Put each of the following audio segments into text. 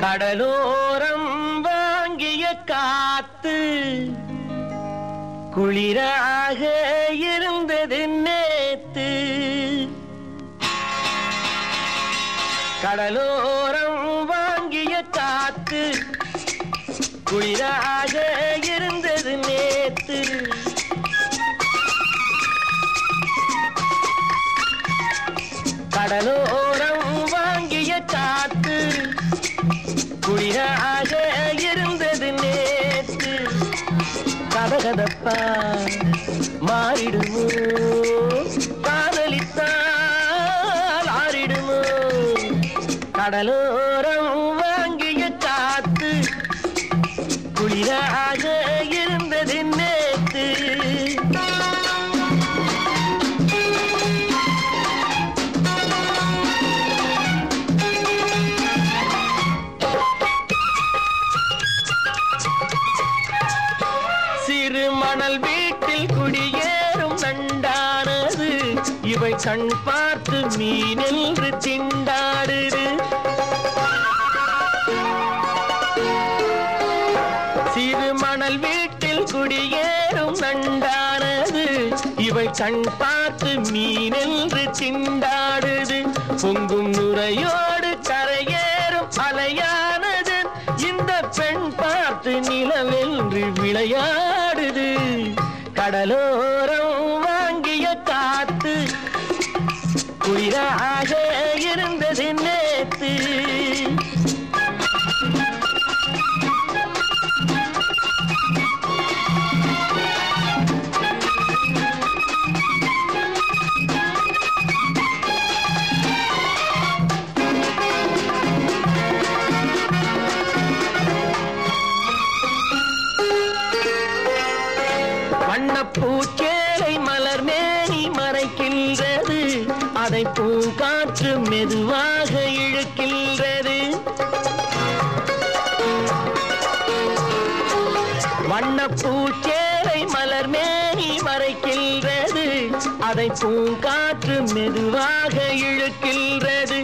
கடலோரம் வாங்கிய காத்து குளிராக இருந்தது நேத்து. கடலோரம் வாங்கிய காத்து குளிராக இருந்தது நேத்து. அழகாக இருந்தது நேற்று. கதகதப்பா மாறிடுமோ? காதலித்தால் ஆறிடுமோ? கடலோரம் வாங்கிய காத்து குளிராக இருந்தது திருமணல் வீட்டில் குடியேறும் நண்டானது. இவை கண் பார்த்து மீனென்று திண்டாடுது திருமணல் வீட்டில் குடியேறும் நண்டானது. இவை கண் பார்த்து மீனென்று திண்டாடுது பொங்கும் நுரையோடு கரையேறும் அலையானது. இந்த பெண் பார்த்து நிலவென்று விளையா கடலோரம் வண்ணப்பூச்சேலை மலர் மேனி மறைக்கின்றது. அதை பூங்காற்று மெதுவாக இழுக்கின்றது. வண்ணப்பூச்சேலை மலர் மேனி மறைக்கின்றது. அதை பூங்காற்று மெதுவாக இழுக்கின்றது.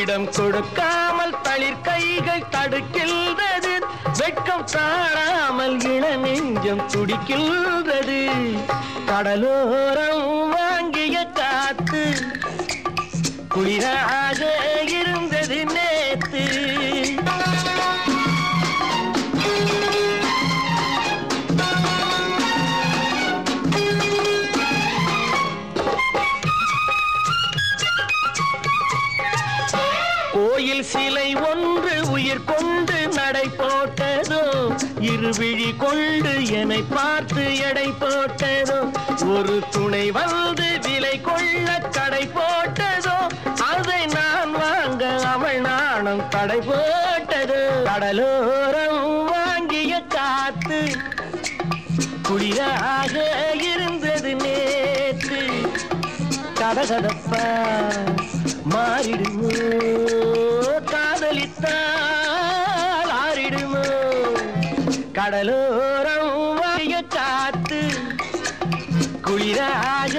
இடம் கொடுக்காமல் தளிர் கைகள் தடுக்கின்றது. வெட்கம் தாழாமல் இழு நெஞ்சம் துடிக்கின்றது. கடலோரம் வாங்கிய காத்து குளிராக சிலை ஒன்று உயிர் கொண்டு நடை போட்டதோ இருவிழி கொண்டு என்னை பார்த்து எடை போட்டதோ ஒரு துணை வந்து விலை கொள்ள கடை போட்டதோ அதை நான் வாங்க அவள் நாணம் கடை போட்டது. கடலோரம் வாங்கிய காத்து குளிராக இருந்தது நேற்று. கதகதப்பா மாறிடுமோ. காதலித்தால் ஆறிடுமோ? கடலோரம் வாய காத்து குளிராக